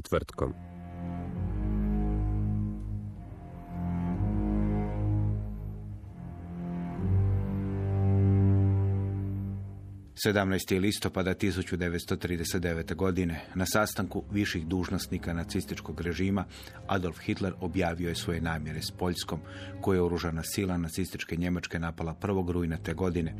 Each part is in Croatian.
Četvrtkom. Sedamnaest listopada 1939. godine na sastanku viših dužnosnika nacističkog režima Adolf Hitler objavio je svoje namjere s Poljskom, koje je oružana sila nacističke Njemačke napala 1. rujna te godine.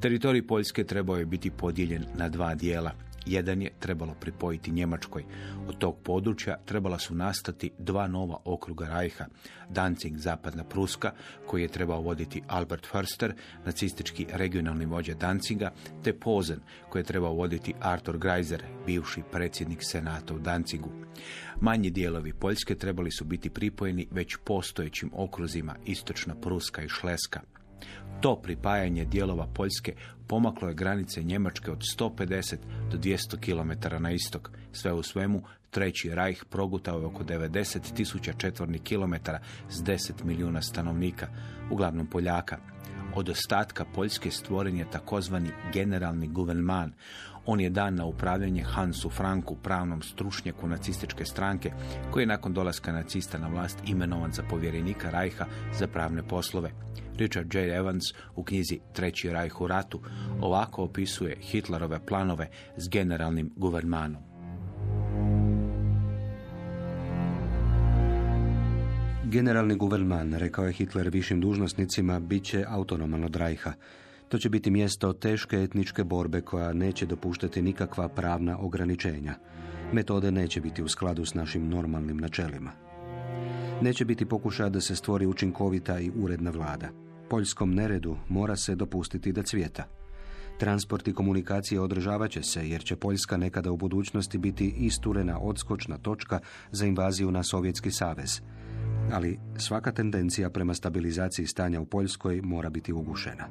Teritorij Poljske trebao je biti podijeljen na dva dijela. Jedan je trebalo pripojiti Njemačkoj. Od tog područja trebala su nastati dva nova okruga Rajha. Danzig, zapadna Pruska, koji je trebao voditi Albert Förster, nacistički regionalni vođa Danziga, te Pozen, koji je trebao voditi Arthur Greiser, bivši predsjednik senata u Danzigu. Manji dijelovi Poljske trebali su biti pripojeni već postojećim okruzima Istočna Pruska i Šleska. To pripajanje dijelova Poljske pomaklo je granice Njemačke od 150 do 200 km na istok. Sve u svemu, Treći rajh progutao je oko 90 tisuća četvornih kilometara s 10 milijuna stanovnika, uglavnom Poljaka. Od ostatka Poljske stvoren je takozvani generalni guvernman. On je dan na upravljanje Hansu Franku, pravnom stručnjaku nacističke stranke, koji je nakon dolaska nacista na vlast imenovan za povjerenika Rajha za pravne poslove. Richard J. Evans u knjizi Treći rajh u ratu ovako opisuje Hitlerove planove s generalnim guvernmanom. Generalni guvernman, rekao je Hitler višim dužnosnicima, bit će autonoman od Rajha. To će biti mjesto teške etničke borbe koja neće dopuštati nikakva pravna ograničenja. Metode neće biti u skladu s našim normalnim načelima. Neće biti pokušaja da se stvori učinkovita i uredna vlada. Poljskom neredu mora se dopustiti da cvjeta. Transport i komunikacije održavat će se jer će Poljska nekada u budućnosti biti isturena odskočna točka za invaziju na Sovjetski savez. Ali svaka tendencija prema stabilizaciji stanja u Poljskoj mora biti ugušena.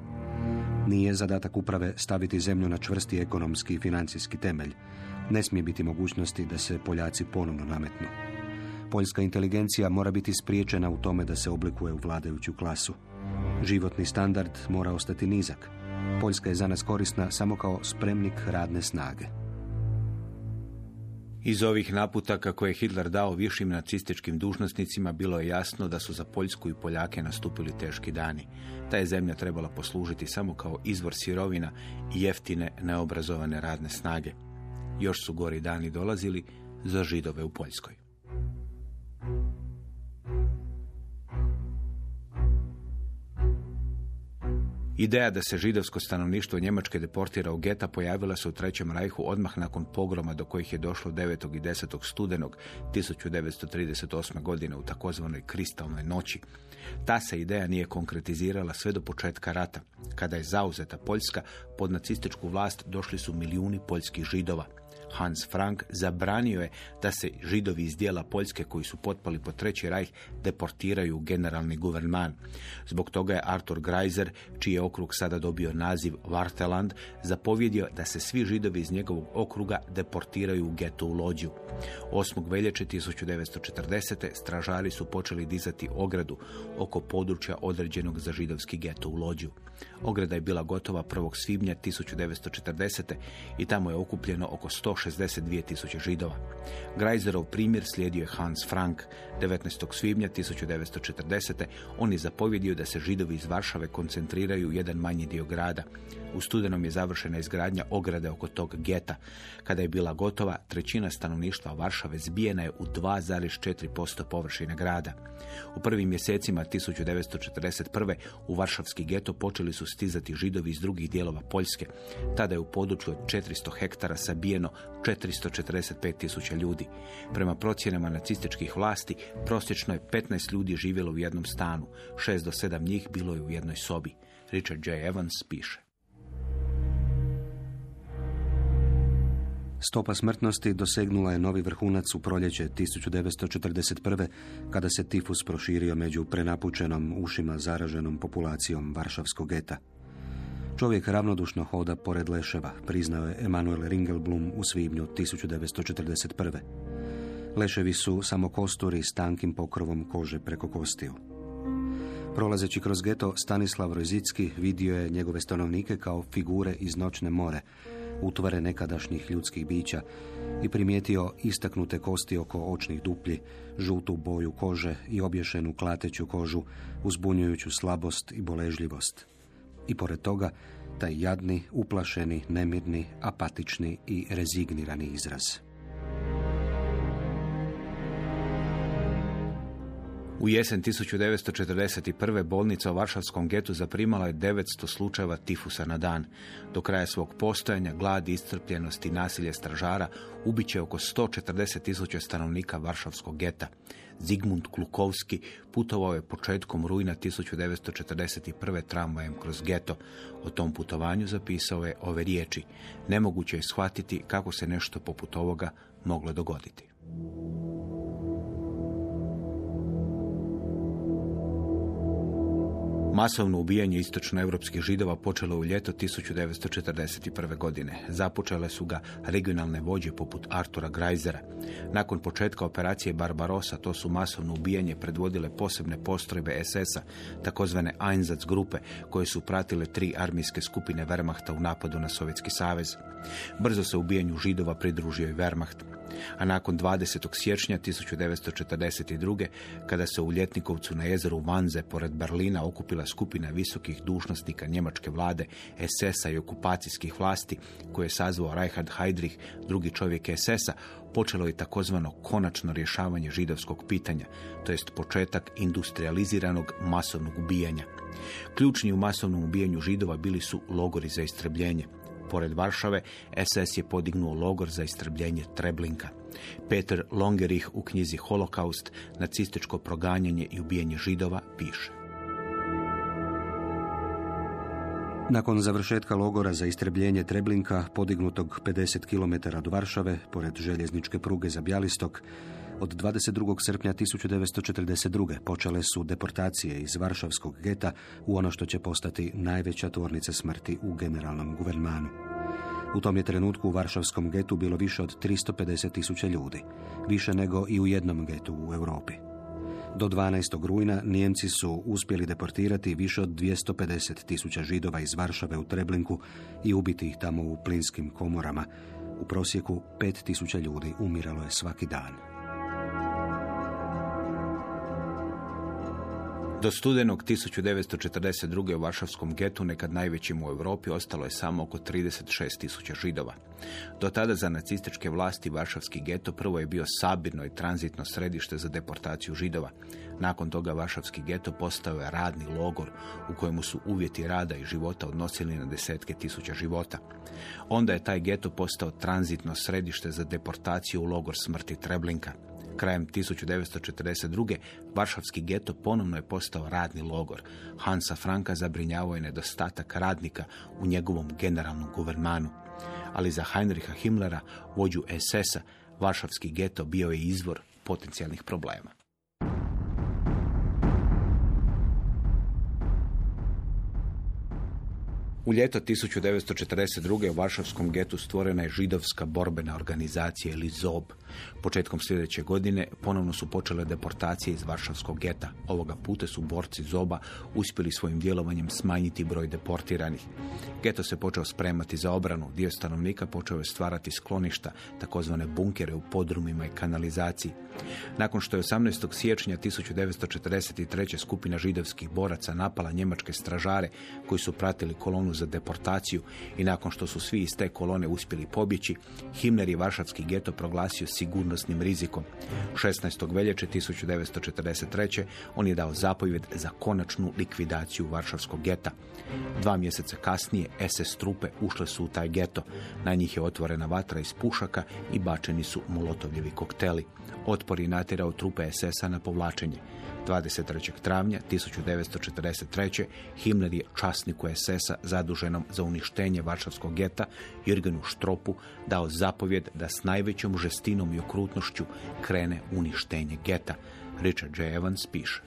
Nije zadatak uprave staviti zemlju na čvrsti ekonomski i financijski temelj. Ne smije biti mogućnosti da se Poljaci ponovno nametnu. Poljska inteligencija mora biti spriječena u tome da se oblikuje u vladajuću klasu. Životni standard mora ostati nizak. Poljska je za nas korisna samo kao spremnik radne snage. Iz ovih naputaka koje je Hitler dao višim nacističkim dužnosnicima bilo je jasno da su za Poljsku i Poljake nastupili teški dani. Ta je zemlja trebala poslužiti samo kao izvor sirovina i jeftine neobrazovane radne snage. Još su gori dani dolazili za židove u Poljskoj. Ideja da se židovsko stanovništvo Njemačke deportira u geta pojavila se u Trećem rajhu odmah nakon pogroma do kojih je došlo 9. i 10. studenog 1938. godine u takozvanoj kristalnoj noći. Ta se ideja nije konkretizirala sve do početka rata. Kada je zauzeta Poljska, pod nacističku vlast došli su milijuni poljskih židova. Hans Frank zabranio je da se židovi iz dijela Poljske koji su potpali po treći rajh deportiraju u generalni guvernman. Zbog toga je Arthur Greiser, čiji je okrug sada dobio naziv Varteland, zapovjedio da se svi židovi iz njegovog okruga deportiraju u getu u Lođu. 8. veljače 1940. stražari su počeli dizati ogradu oko područja određenog za židovski geto u Lođu. Ograda je bila gotova 1. svibnja 1940. i tamo je okupljeno oko 160 62 tisuće židova. Grajzerov primjer slijedio je Hans Frank. 19. svibnja 1940. on je zapovjedio da se židovi iz Varšave koncentriraju u jedan manji dio grada. U studenom je završena izgradnja ograde oko tog geta. Kada je bila gotova, trećina stanovništva Varšave zbijena je u 2,4% površine grada. U prvim mjesecima 1941. u Varšavski geto počeli su stizati židovi iz drugih dijelova Poljske. Tada je u području od 400 hektara sabijeno 445 tisuća ljudi. Prema procjenama nacističkih vlasti, prosječno je 15 ljudi živjelo u jednom stanu. 6 do 7 njih bilo je u jednoj sobi. Richard J. Evans piše. Stopa smrtnosti dosegnula je novi vrhunac u proljeće 1941. kada se tifus proširio među prenapučenom ušima zaraženom populacijom Varšavskog geta. Čovjek ravnodušno hoda pored leševa, priznao je Emanuel Ringelblum u svibnju 1941. Leševi su samo kosturi s tankim pokrovom kože preko kostiju. Prolazeći kroz geto, Stanislav Rojzicki vidio je njegove stanovnike kao figure iz noćne more, utvare nekadašnjih ljudskih bića i primijetio istaknute kosti oko očnih duplji, žutu boju kože i obješenu klateću kožu, uzbunjujuću slabost i boležljivost. I pored toga, taj jadni, uplašeni, nemirni, apatični i rezignirani izraz. U jesen 1941. bolnica u Varšavskom getu zaprimala je 900 slučajeva tifusa na dan. Do kraja svog postojanja, glad, iscrpljenost i nasilje stražara ubiće oko 140 tisuća stanovnika Varšavskog geta. Zigmund Klukovski putovao je početkom rujna 1941. tramvajem kroz geto. O tom putovanju zapisao je ove riječi. Nemoguće je shvatiti kako se nešto poput ovoga moglo dogoditi. Masovno ubijanje istočnoevropskih židova počelo u ljeto 1941. godine. Započele su ga regionalne vođe poput Artura Greisera. Nakon početka operacije Barbarossa to su masovno ubijanje predvodile posebne postrojbe SS-a, takozvane Einsatz grupe, koje su pratile tri armijske skupine Wehrmachta u napadu na Sovjetski savez. Brzo se ubijanju židova pridružio i Wehrmacht a nakon 20. siječnja 1942. kada se u Ljetnikovcu na jezeru Vanze pored Berlina okupila skupina visokih dužnosnika njemačke vlade, SS-a i okupacijskih vlasti koje je sazvao Reinhard Heydrich, drugi čovjek SS-a, počelo je takozvano konačno rješavanje židovskog pitanja, to jest početak industrializiranog masovnog ubijanja. Ključni u masovnom ubijanju židova bili su logori za istrebljenje. Pored Varšave, SS je podignuo logor za istrbljenje Treblinka. Peter Longerich u knjizi Holokaust, nacističko proganjanje i ubijanje židova, piše. Nakon završetka logora za istrebljenje Treblinka, podignutog 50 km od Varšave, pored željezničke pruge za Bjalistok, od 22. srpnja 1942. počele su deportacije iz Varšavskog geta u ono što će postati najveća tvornica smrti u generalnom guvernmanu. U tom je trenutku u Varšavskom getu bilo više od 350 tisuća ljudi, više nego i u jednom getu u Europi. Do 12. rujna Nijemci su uspjeli deportirati više od 250 tisuća židova iz Varšave u Treblinku i ubiti ih tamo u plinskim komorama. U prosjeku 5 tisuća ljudi umiralo je svaki dan. Do studenog 1942. u Varšavskom getu, nekad najvećim u Europi, ostalo je samo oko 36 tisuća židova. Do tada za nacističke vlasti Varšavski geto prvo je bio sabirno i tranzitno središte za deportaciju židova. Nakon toga Varšavski geto postao je radni logor u kojemu su uvjeti rada i života odnosili na desetke tisuća života. Onda je taj geto postao tranzitno središte za deportaciju u logor smrti Treblinka. Krajem 1942. Varšavski geto ponovno je postao radni logor. Hansa Franka zabrinjavao je nedostatak radnika u njegovom generalnom guvernmanu. Ali za Heinricha Himmlera, vođu SS-a, Varšavski geto bio je izvor potencijalnih problema. U ljeto 1942. u Varšavskom getu stvorena je židovska borbena organizacija ili ZOB. Početkom sljedeće godine ponovno su počele deportacije iz Varšavskog geta. Ovoga puta su borci ZOBA uspjeli svojim djelovanjem smanjiti broj deportiranih. Geto se počeo spremati za obranu. Dio stanovnika počeo je stvarati skloništa, takozvane bunkere u podrumima i kanalizaciji. Nakon što je 18. siječnja 1943. skupina židovskih boraca napala njemačke stražare koji su pratili kolonu za deportaciju i nakon što su svi iz te kolone uspjeli pobjeći, Himler je Varšavski geto proglasio sigurnosnim rizikom. 16. veljače 1943. on je dao zapovjed za konačnu likvidaciju Varšavskog geta. Dva mjeseca kasnije SS trupe ušle su u taj geto. Na njih je otvorena vatra iz pušaka i bačeni su molotovljevi kokteli. Otpor je natjerao trupe SS-a na povlačenje. 23. travnja 1943. Himmler je časniku SS-a zaduženom za uništenje Varšavskog geta Jürgenu Štropu dao zapovjed da s najvećom žestinom i okrutnošću krene uništenje geta. Richard J. Evans piše.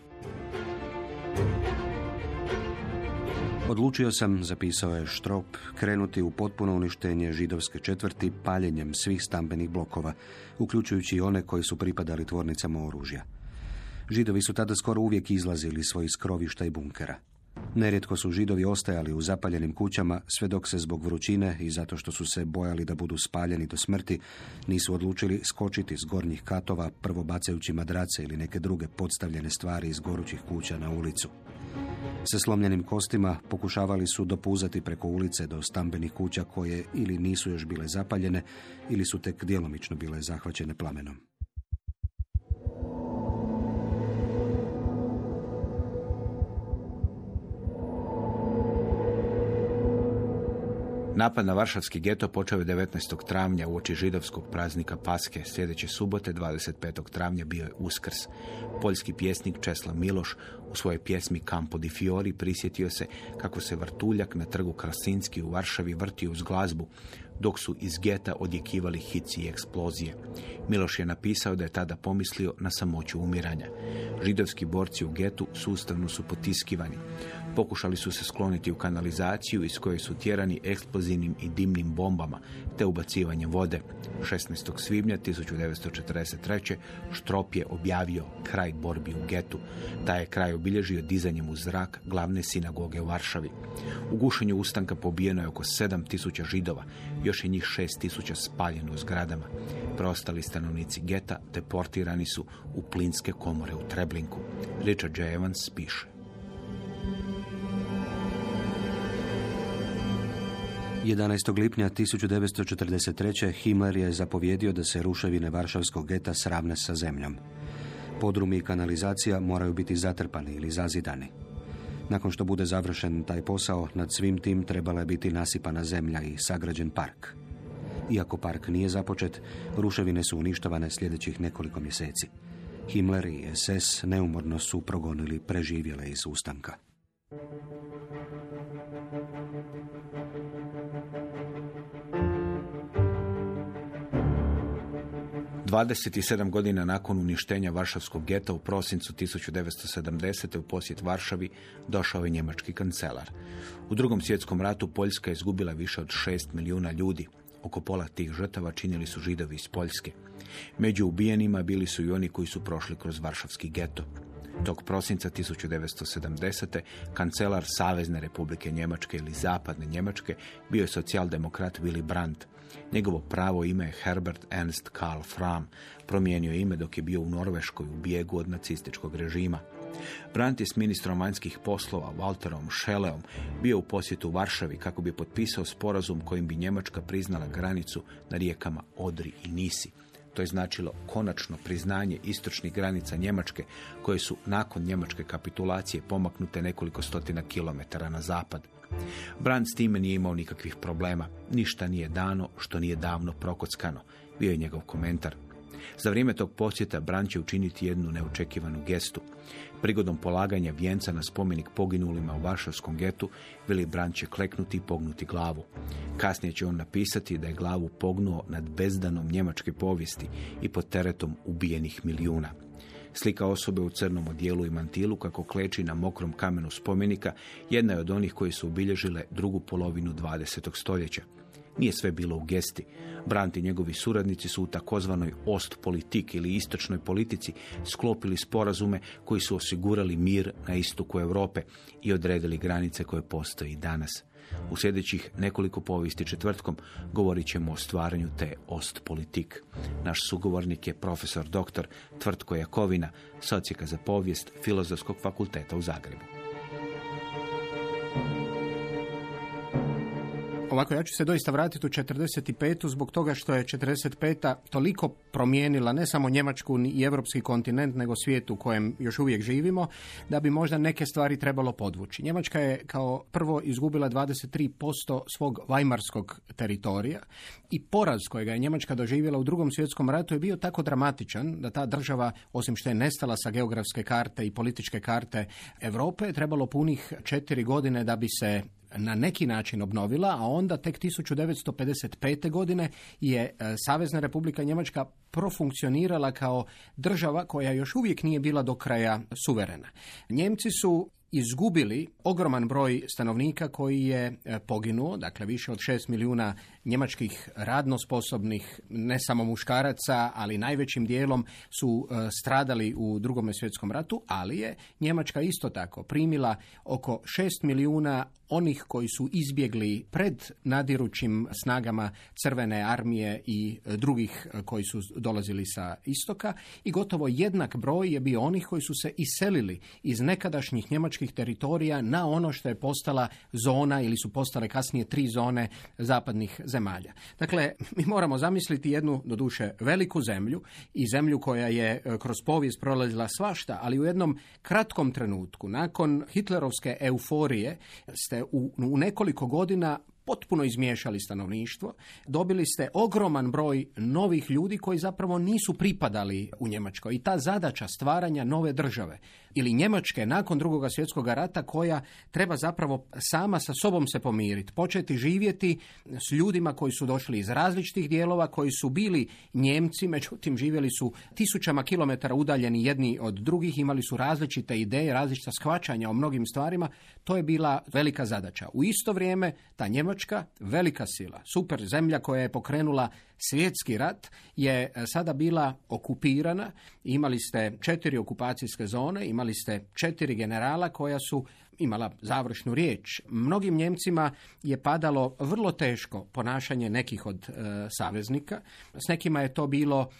Odlučio sam, zapisao je Štrop, krenuti u potpuno uništenje židovske četvrti paljenjem svih stambenih blokova, uključujući i one koji su pripadali tvornicama oružja. Židovi su tada skoro uvijek izlazili iz svojih skrovišta i bunkera. Nerijetko su židovi ostajali u zapaljenim kućama sve dok se zbog vrućine i zato što su se bojali da budu spaljeni do smrti nisu odlučili skočiti s gornjih katova prvo bacajući madrace ili neke druge podstavljene stvari iz gorućih kuća na ulicu. Sa slomljenim kostima pokušavali su dopuzati preko ulice do stambenih kuća koje ili nisu još bile zapaljene ili su tek djelomično bile zahvaćene plamenom. Napad na Varšavski geto počeo je 19. travnja u oči židovskog praznika Paske. Sljedeće subote, 25. travnja, bio je Uskrs. Poljski pjesnik Česla Miloš u svojoj pjesmi Campo di Fiori prisjetio se kako se vrtuljak na trgu Krasinski u Varšavi vrtio uz glazbu, dok su iz geta odjekivali hici i eksplozije. Miloš je napisao da je tada pomislio na samoću umiranja. Židovski borci u getu sustavno su potiskivani. Pokušali su se skloniti u kanalizaciju iz koje su tjerani eksplozivnim i dimnim bombama te ubacivanjem vode. 16. svibnja 1943. Štrop je objavio kraj borbi u getu. Taj je kraj obilježio dizanjem u zrak glavne sinagoge u Varšavi. U gušenju ustanka pobijeno je oko 7000 židova, još je njih 6000 spaljeno u zgradama. Preostali stanovnici geta deportirani su u plinske komore u Treblinku. Richard J. Evans piše. 11. lipnja 1943. Himmler je zapovjedio da se ruševine Varšavskog geta sravne sa zemljom. Podrumi i kanalizacija moraju biti zatrpani ili zazidani. Nakon što bude završen taj posao, nad svim tim trebala je biti nasipana zemlja i sagrađen park. Iako park nije započet, ruševine su uništavane sljedećih nekoliko mjeseci. Himmler i SS neumorno su progonili preživjele iz ustanka. 27 godina nakon uništenja Varšavskog geta u prosincu 1970. u posjet Varšavi došao je njemački kancelar. U drugom svjetskom ratu Poljska je izgubila više od 6 milijuna ljudi. Oko pola tih žrtava činili su židovi iz Poljske. Među ubijenima bili su i oni koji su prošli kroz Varšavski geto. Tog prosinca 1970. kancelar Savezne republike Njemačke ili Zapadne Njemačke bio je socijaldemokrat Willy Brandt. Njegovo pravo ime je Herbert Ernst Karl Fram. Promijenio je ime dok je bio u Norveškoj u bijegu od nacističkog režima. Brandt je s ministrom vanjskih poslova Walterom Scheleom bio u posjetu u Varšavi kako bi potpisao sporazum kojim bi Njemačka priznala granicu na rijekama Odri i Nisi. To je značilo konačno priznanje istočnih granica Njemačke koje su nakon njemačke kapitulacije pomaknute nekoliko stotina kilometara na zapad. Brand s time nije imao nikakvih problema. Ništa nije dano što nije davno prokockano. Bio je njegov komentar. Za vrijeme tog posjeta Brand će učiniti jednu neočekivanu gestu. Prigodom polaganja vijenca na spomenik poginulima u Varšavskom getu, Vili Brandt će kleknuti i pognuti glavu. Kasnije će on napisati da je glavu pognuo nad bezdanom njemačke povijesti i pod teretom ubijenih milijuna. Slika osobe u crnom odijelu i mantilu kako kleči na mokrom kamenu spomenika jedna je od onih koji su obilježile drugu polovinu 20. stoljeća. Nije sve bilo u gesti. Brandt i njegovi suradnici su u takozvanoj ost politik ili istočnoj politici sklopili sporazume koji su osigurali mir na istoku Europe i odredili granice koje postoje i danas. U sljedećih nekoliko povijesti četvrtkom govorit ćemo o stvaranju te ost politik. Naš sugovornik je profesor dr. Tvrtko Jakovina, socijaka za povijest Filozofskog fakulteta u Zagrebu. Ovako, ja ću se doista vratiti u 45. zbog toga što je 45. toliko promijenila ne samo Njemačku i evropski kontinent, nego svijet u kojem još uvijek živimo, da bi možda neke stvari trebalo podvući. Njemačka je kao prvo izgubila 23% svog vajmarskog teritorija i poraz kojega je Njemačka doživjela u drugom svjetskom ratu je bio tako dramatičan da ta država, osim što je nestala sa geografske karte i političke karte Europe, trebalo punih četiri godine da bi se na neki način obnovila, a onda tek 1955. godine je e, Savezna Republika Njemačka profunkcionirala kao država koja još uvijek nije bila do kraja suverena. Njemci su izgubili ogroman broj stanovnika koji je e, poginuo, dakle više od 6 milijuna njemačkih radno sposobnih, ne samo muškaraca, ali najvećim dijelom su e, stradali u drugom svjetskom ratu, ali je Njemačka isto tako primila oko 6 milijuna onih koji su izbjegli pred nadirućim snagama Crvene armije i e, drugih koji su dolazili sa istoka i gotovo jednak broj je bio onih koji su se iselili iz nekadašnjih njemačkih teritorija na ono što je postala zona ili su postale kasnije tri zone zapadnih zemalja. Dakle, mi moramo zamisliti jednu, doduše, veliku zemlju i zemlju koja je e, kroz povijest prolazila svašta, ali u jednom kratkom trenutku, nakon hitlerovske euforije, ste u, u nekoliko godina potpuno izmiješali stanovništvo, dobili ste ogroman broj novih ljudi koji zapravo nisu pripadali u Njemačkoj. I ta zadaća stvaranja nove države ili Njemačke nakon drugog svjetskog rata koja treba zapravo sama sa sobom se pomiriti, početi živjeti s ljudima koji su došli iz različitih dijelova, koji su bili Njemci, međutim živjeli su tisućama kilometara udaljeni jedni od drugih, imali su različite ideje, različita shvaćanja o mnogim stvarima, to je bila velika zadaća. U isto vrijeme ta Njemačka, velika sila, super zemlja koja je pokrenula svjetski rat je e, sada bila okupirana. Imali ste četiri okupacijske zone, imali ste četiri generala koja su imala završnu riječ. Mnogim Njemcima je padalo vrlo teško ponašanje nekih od e, saveznika. S nekima je to bilo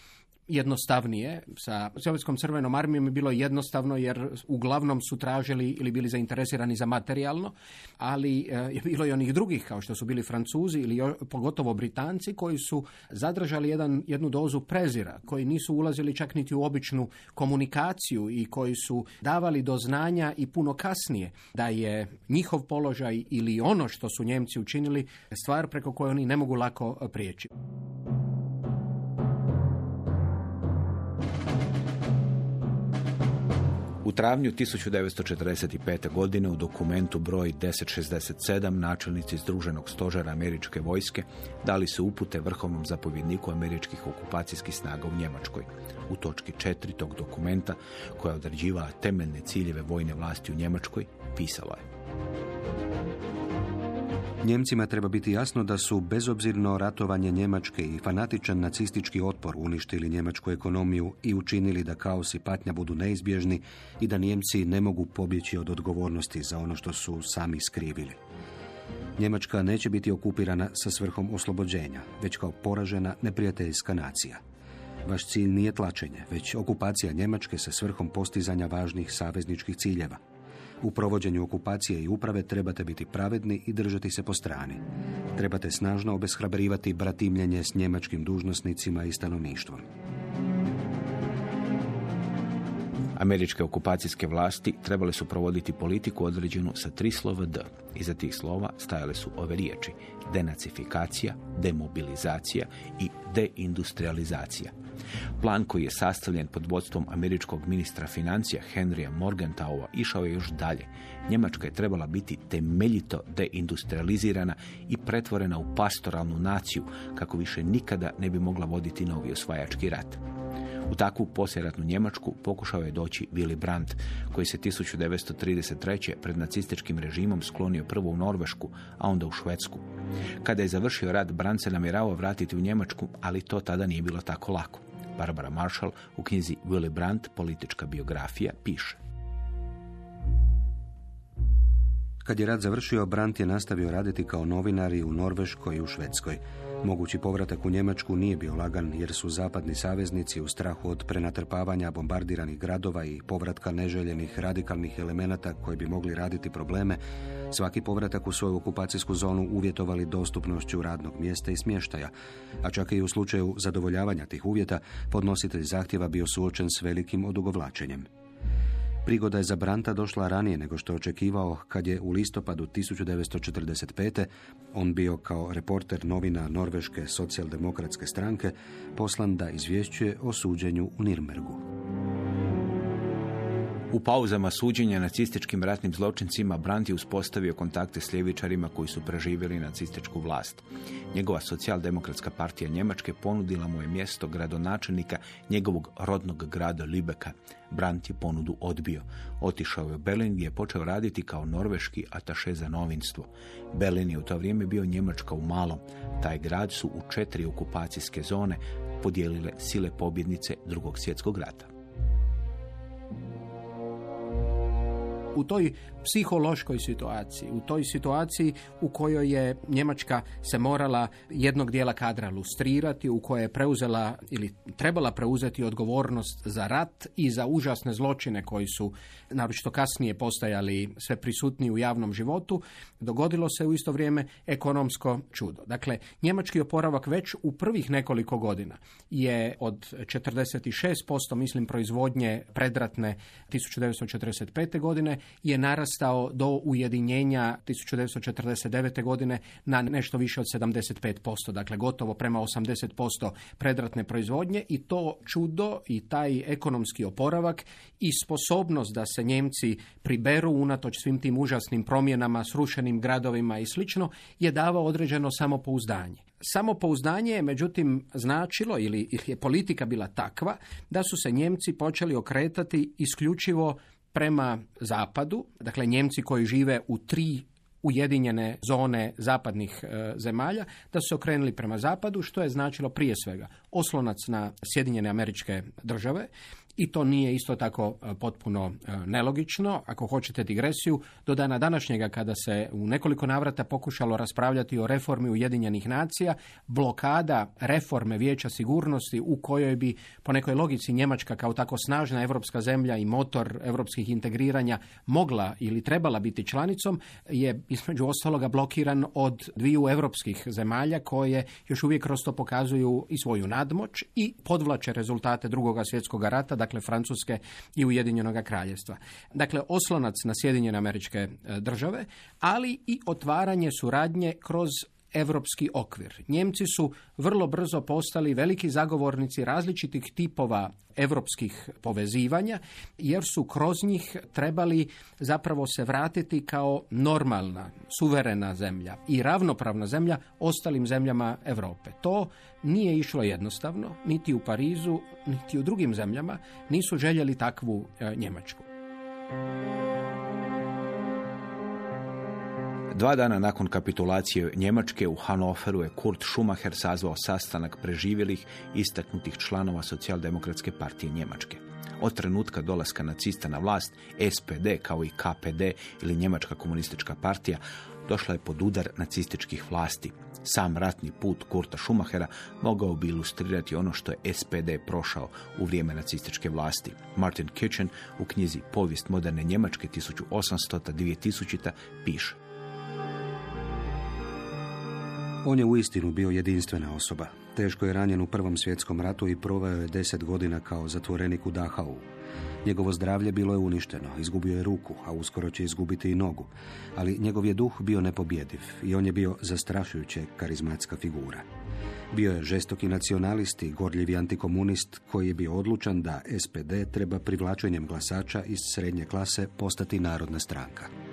jednostavnije. Sa Sovjetskom crvenom armijom je bilo jednostavno jer uglavnom su tražili ili bili zainteresirani za materijalno, ali e, je bilo i onih drugih kao što su bili Francuzi ili pogotovo Britanci koji su zadržali jedan, jednu dozu prezira, koji nisu ulazili čak niti u običnu komunikaciju i koji su davali do znanja i puno kasnije da je njihov položaj ili ono što su Njemci učinili stvar preko koje oni ne mogu lako prijeći. U travnju 1945. godine u dokumentu broj 1067 načelnici Združenog stožera američke vojske dali su upute vrhovnom zapovjedniku američkih okupacijskih snaga u Njemačkoj. U točki 4 tog dokumenta, koja određivala temeljne ciljeve vojne vlasti u Njemačkoj, pisalo je Njemcima treba biti jasno da su bezobzirno ratovanje Njemačke i fanatičan nacistički otpor uništili njemačku ekonomiju i učinili da kaos i patnja budu neizbježni i da Njemci ne mogu pobjeći od odgovornosti za ono što su sami skrivili. Njemačka neće biti okupirana sa svrhom oslobođenja, već kao poražena neprijateljska nacija. Vaš cilj nije tlačenje, već okupacija Njemačke sa svrhom postizanja važnih savezničkih ciljeva – u provođenju okupacije i uprave trebate biti pravedni i držati se po strani. Trebate snažno obeshrabrivati bratimljenje s njemačkim dužnosnicima i stanovništvom. Američke okupacijske vlasti trebale su provoditi politiku određenu sa tri slova D. Iza tih slova stajale su ove riječi denacifikacija, demobilizacija i deindustrializacija. Plan koji je sastavljen pod vodstvom američkog ministra financija Henrya Morgentaua išao je još dalje. Njemačka je trebala biti temeljito deindustrializirana i pretvorena u pastoralnu naciju kako više nikada ne bi mogla voditi novi osvajački rat. U takvu posljeratnu Njemačku pokušao je doći Willy Brandt, koji se 1933. pred nacističkim režimom sklonio prvo u Norvešku, a onda u Švedsku. Kada je završio rat, Brandt se namjeravao vratiti u Njemačku, ali to tada nije bilo tako lako. Barbara Marshall u knjizi Willy Brandt, politička biografija, piše. Kad je rat završio, Brandt je nastavio raditi kao novinar i u Norveškoj i u Švedskoj. Mogući povratak u Njemačku nije bio lagan jer su zapadni saveznici u strahu od prenatrpavanja bombardiranih gradova i povratka neželjenih radikalnih elemenata koji bi mogli raditi probleme, svaki povratak u svoju okupacijsku zonu uvjetovali dostupnošću radnog mjesta i smještaja, a čak i u slučaju zadovoljavanja tih uvjeta podnositelj zahtjeva bio suočen s velikim odugovlačenjem. Prigoda je za Branta došla ranije nego što je očekivao kad je u listopadu 1945. on bio kao reporter novina Norveške socijaldemokratske stranke poslan da izvješćuje o suđenju u Nirnbergu. U pauzama suđenja nacističkim ratnim zločincima Brandt je uspostavio kontakte s ljevičarima koji su preživjeli nacističku vlast. Njegova socijaldemokratska partija Njemačke ponudila mu je mjesto gradonačelnika njegovog rodnog grada Lübecka. Brandt je ponudu odbio. Otišao je u Berlin gdje je počeo raditi kao norveški ataše za novinstvo. Berlin je u to vrijeme bio Njemačka u malom. Taj grad su u četiri okupacijske zone podijelile sile pobjednice drugog svjetskog rata. U toj psihološkoj situaciji, u toj situaciji u kojoj je Njemačka se morala jednog dijela kadra lustrirati, u kojoj je preuzela ili trebala preuzeti odgovornost za rat i za užasne zločine koji su naročito kasnije postajali sve prisutniji u javnom životu, dogodilo se u isto vrijeme ekonomsko čudo. Dakle, njemački oporavak već u prvih nekoliko godina je od 46% mislim proizvodnje predratne 1945. godine je narastao do ujedinjenja 1949. godine na nešto više od 75%, dakle gotovo prema 80% predratne proizvodnje i to čudo i taj ekonomski oporavak i sposobnost da se Njemci priberu unatoč svim tim užasnim promjenama, srušenim gradovima i slično je davao određeno samopouzdanje. Samopouzdanje je međutim značilo ili, je politika bila takva da su se Njemci počeli okretati isključivo prema zapadu, dakle Njemci koji žive u tri ujedinjene zone zapadnih e, zemalja, da su se okrenuli prema zapadu, što je značilo prije svega oslonac na Sjedinjene američke države, i to nije isto tako e, potpuno e, nelogično. Ako hoćete digresiju, do dana današnjega kada se u nekoliko navrata pokušalo raspravljati o reformi Ujedinjenih nacija, blokada reforme Vijeća sigurnosti u kojoj bi po nekoj logici Njemačka kao tako snažna europska zemlja i motor europskih integriranja mogla ili trebala biti članicom je između ostaloga blokiran od dviju europskih zemalja koje još uvijek kroz to pokazuju i svoju nadmoć i podvlače rezultate drugoga svjetskog rata, dakle Francuske i Ujedinjenog kraljevstva. Dakle, oslonac na Sjedinjene američke e, države, ali i otvaranje suradnje kroz europski okvir. Njemci su vrlo brzo postali veliki zagovornici različitih tipova europskih povezivanja, jer su kroz njih trebali zapravo se vratiti kao normalna, suverena zemlja i ravnopravna zemlja ostalim zemljama Europe. To nije išlo jednostavno, niti u Parizu, niti u drugim zemljama nisu željeli takvu e, Njemačku. Dva dana nakon kapitulacije Njemačke u Hanoveru je Kurt Schumacher sazvao sastanak preživjelih istaknutih članova socijaldemokratske partije Njemačke. Od trenutka dolaska nacista na vlast, SPD kao i KPD ili Njemačka komunistička partija došla je pod udar nacističkih vlasti. Sam ratni put Kurta Schumachera mogao bi ilustrirati ono što je SPD prošao u vrijeme nacističke vlasti. Martin Kitchen u knjizi Povijest moderne Njemačke 1800-2000 piše. On je uistinu bio jedinstvena osoba. Teško je ranjen u Prvom svjetskom ratu i proveo je deset godina kao zatvorenik u Dachau. Njegovo zdravlje bilo je uništeno, izgubio je ruku, a uskoro će izgubiti i nogu. Ali njegov je duh bio nepobjediv i on je bio zastrašujuće karizmatska figura. Bio je žestoki nacionalist i gorljivi antikomunist koji je bio odlučan da SPD treba privlačenjem glasača iz srednje klase postati narodna stranka.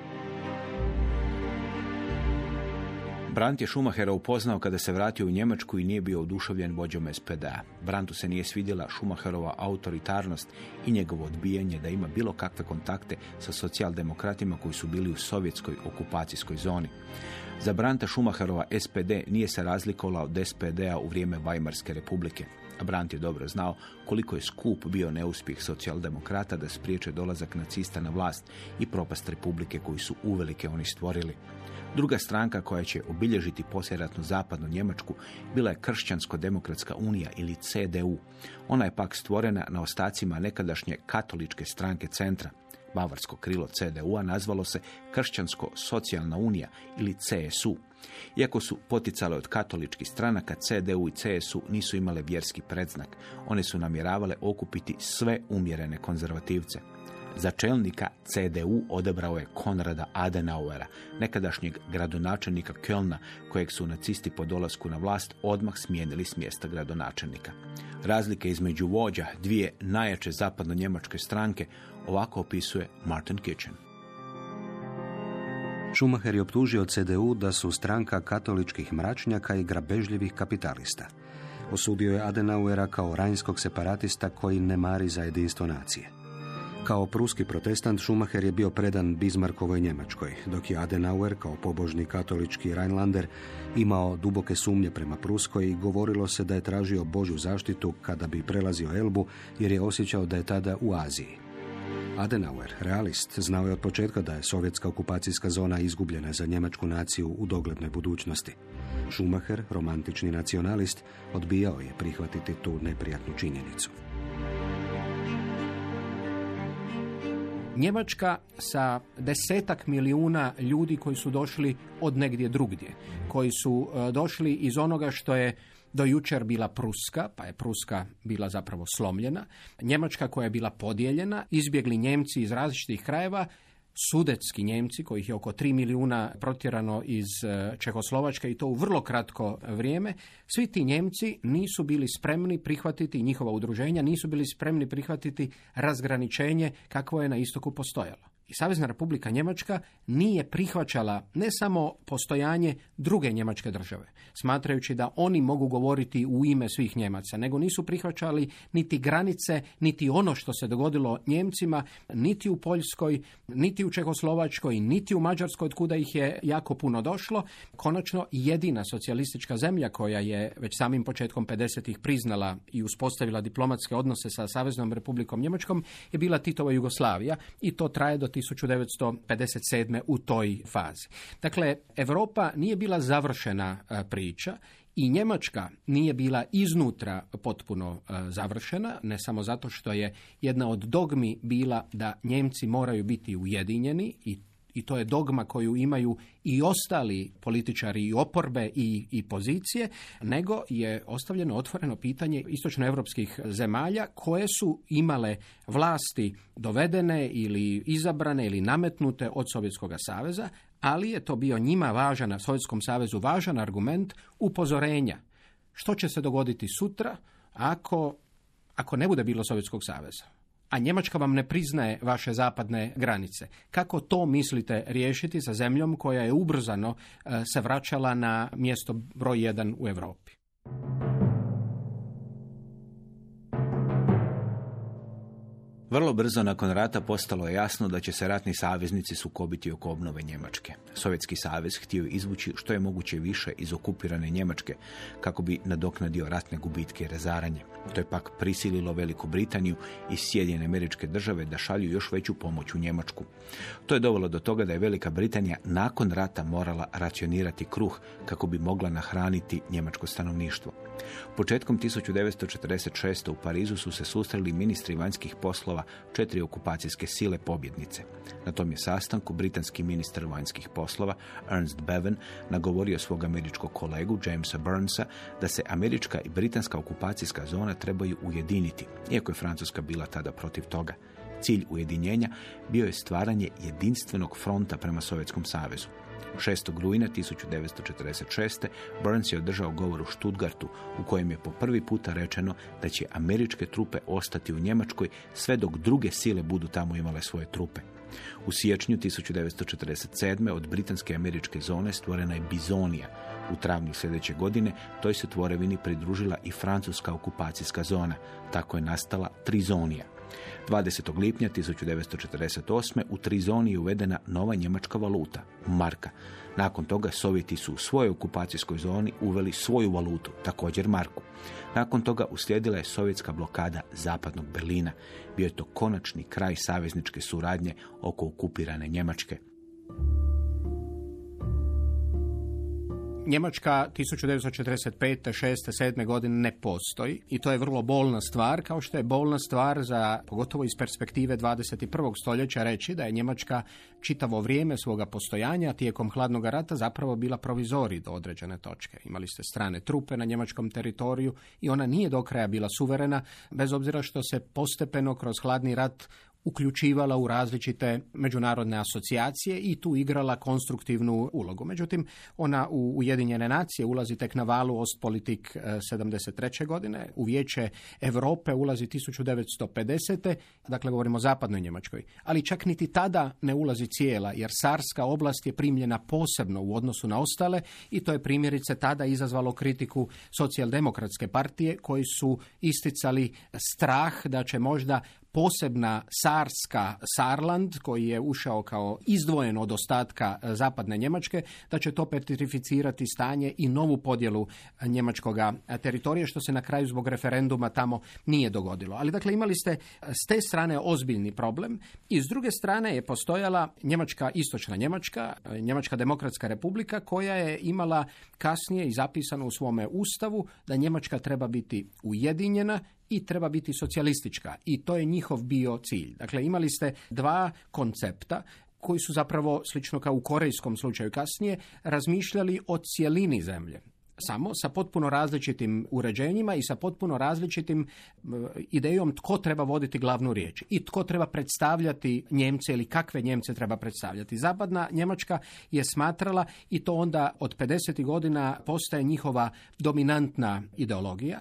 Brandt je Schumachera upoznao kada se vratio u Njemačku i nije bio oduševljen vođom SPD-a. Brandtu se nije svidjela Schumacherova autoritarnost i njegovo odbijanje da ima bilo kakve kontakte sa socijaldemokratima koji su bili u sovjetskoj okupacijskoj zoni. Za Branta Schumacherova SPD nije se razlikovala od SPD-a u vrijeme Weimarske republike. Brandt je dobro znao koliko je skup bio neuspjeh socijaldemokrata da spriječe dolazak nacista na vlast i propast republike koju su uvelike oni stvorili. Druga stranka koja će obilježiti poslijeratnu zapadnu Njemačku bila je Kršćansko-demokratska unija ili CDU. Ona je pak stvorena na ostacima nekadašnje katoličke stranke centra. Bavarsko krilo CDU-a nazvalo se Kršćansko-socijalna unija ili CSU. Iako su poticale od katoličkih stranaka, CDU i CSU nisu imale vjerski predznak. One su namjeravale okupiti sve umjerene konzervativce. Za čelnika CDU odebrao je Konrada Adenauera, nekadašnjeg gradonačelnika Kölna, kojeg su nacisti po dolasku na vlast odmah smijenili s mjesta gradonačelnika. Razlike između vođa dvije najjače zapadno-njemačke stranke ovako opisuje Martin Kitchen. Schumacher je optužio CDU da su stranka katoličkih mračnjaka i grabežljivih kapitalista. Osudio je Adenauera kao rajnskog separatista koji ne mari za jedinstvo nacije. Kao pruski protestant Schumacher je bio predan Bismarckovoj Njemačkoj, dok je Adenauer kao pobožni katolički Rheinlander imao duboke sumnje prema Pruskoj i govorilo se da je tražio Božju zaštitu kada bi prelazio Elbu jer je osjećao da je tada u Aziji. Adenauer, realist, znao je od početka da je sovjetska okupacijska zona izgubljena za njemačku naciju u doglednoj budućnosti. Schumacher, romantični nacionalist, odbijao je prihvatiti tu neprijatnu činjenicu. Njemačka sa desetak milijuna ljudi koji su došli od negdje drugdje, koji su e, došli iz onoga što je do jučer bila Pruska, pa je Pruska bila zapravo slomljena, Njemačka koja je bila podijeljena, izbjegli Njemci iz različitih krajeva, sudetski Njemci, kojih je oko 3 milijuna protjerano iz e, Čehoslovačke i to u vrlo kratko vrijeme, svi ti Njemci nisu bili spremni prihvatiti, njihova udruženja nisu bili spremni prihvatiti razgraničenje kakvo je na istoku postojalo. I Savezna Republika Njemačka nije prihvaćala ne samo postojanje druge njemačke države, smatrajući da oni mogu govoriti u ime svih Njemaca, nego nisu prihvaćali niti granice, niti ono što se dogodilo Njemcima, niti u Poljskoj, niti u Čehoslovačkoj, niti u Mađarskoj, od kuda ih je jako puno došlo. Konačno, jedina socijalistička zemlja koja je već samim početkom 50-ih priznala i uspostavila diplomatske odnose sa Saveznom Republikom Njemačkom je bila Titova Jugoslavija i to traje do 1957. u toj fazi. Dakle, Europa nije bila završena e, priča i Njemačka nije bila iznutra potpuno e, završena, ne samo zato što je jedna od dogmi bila da Njemci moraju biti ujedinjeni i i to je dogma koju imaju i ostali političari i oporbe i, i pozicije, nego je ostavljeno otvoreno pitanje istočnoevropskih zemalja koje su imale vlasti dovedene ili izabrane ili nametnute od Sovjetskog saveza, ali je to bio njima važan, na Sovjetskom savezu važan argument upozorenja. Što će se dogoditi sutra ako, ako ne bude bilo Sovjetskog saveza? A Njemačka vam ne priznaje vaše zapadne granice. Kako to mislite riješiti sa zemljom koja je ubrzano e, se vraćala na mjesto broj jedan u Europi? Vrlo brzo nakon rata postalo je jasno da će se ratni saveznici sukobiti oko obnove Njemačke. Sovjetski savez htio izvući što je moguće više iz okupirane Njemačke kako bi nadoknadio ratne gubitke i razaranje. To je pak prisililo Veliku Britaniju i Sjedinjene američke države da šalju još veću pomoć u Njemačku. To je dovelo do toga da je Velika Britanija nakon rata morala racionirati kruh kako bi mogla nahraniti njemačko stanovništvo. Početkom 1946. u Parizu su se susreli ministri vanjskih poslova četiri okupacijske sile pobjednice. Na tom je sastanku britanski ministar vanjskih poslova Ernst Bevan nagovorio svog američkog kolegu Jamesa Burnsa da se američka i britanska okupacijska zona trebaju ujediniti, iako je Francuska bila tada protiv toga. Cilj ujedinjenja bio je stvaranje jedinstvenog fronta prema Sovjetskom savezu. 6. rujna 1946. Burns je održao govor u Stuttgartu u kojem je po prvi puta rečeno da će američke trupe ostati u Njemačkoj sve dok druge sile budu tamo imale svoje trupe. U siječnju 1947. od britanske američke zone stvorena je Bizonija. U travnju sljedeće godine toj se tvorevini pridružila i francuska okupacijska zona. Tako je nastala Trizonija. 20. lipnja 1948. u Trizoni je uvedena nova njemačka valuta, marka. Nakon toga Sovjeti su u svojoj okupacijskoj zoni uveli svoju valutu, također marku. Nakon toga uslijedila je sovjetska blokada zapadnog Berlina. Bio je to konačni kraj savezničke suradnje oko okupirane Njemačke. Njemačka 1945. 6. 7. godine ne postoji i to je vrlo bolna stvar, kao što je bolna stvar za, pogotovo iz perspektive 21. stoljeća, reći da je Njemačka čitavo vrijeme svoga postojanja tijekom hladnog rata zapravo bila provizori do određene točke. Imali ste strane trupe na njemačkom teritoriju i ona nije do kraja bila suverena, bez obzira što se postepeno kroz hladni rat uključivala u različite međunarodne asocijacije i tu igrala konstruktivnu ulogu. Međutim, ona u Ujedinjene nacije ulazi tek na valu Ostpolitik 73. godine, u Vijeće Europe ulazi 1950. Dakle, govorimo o zapadnoj Njemačkoj. Ali čak niti tada ne ulazi cijela, jer Sarska oblast je primljena posebno u odnosu na ostale i to je primjerice tada izazvalo kritiku socijaldemokratske partije koji su isticali strah da će možda posebna sarska Sarland koji je ušao kao izdvojen od ostatka e, zapadne Njemačke, da će to petrificirati stanje i novu podjelu njemačkog teritorija, što se na kraju zbog referenduma tamo nije dogodilo. Ali dakle imali ste s te strane ozbiljni problem i s druge strane je postojala Njemačka, istočna Njemačka, e, Njemačka demokratska republika koja je imala kasnije i zapisano u svome ustavu da Njemačka treba biti ujedinjena i treba biti socijalistička i to je njihov bio cilj. Dakle, imali ste dva koncepta koji su zapravo, slično kao u korejskom slučaju kasnije, razmišljali o cijelini zemlje samo sa potpuno različitim uređenjima i sa potpuno različitim idejom tko treba voditi glavnu riječ i tko treba predstavljati Njemce ili kakve Njemce treba predstavljati. Zapadna Njemačka je smatrala i to onda od 50. godina postaje njihova dominantna ideologija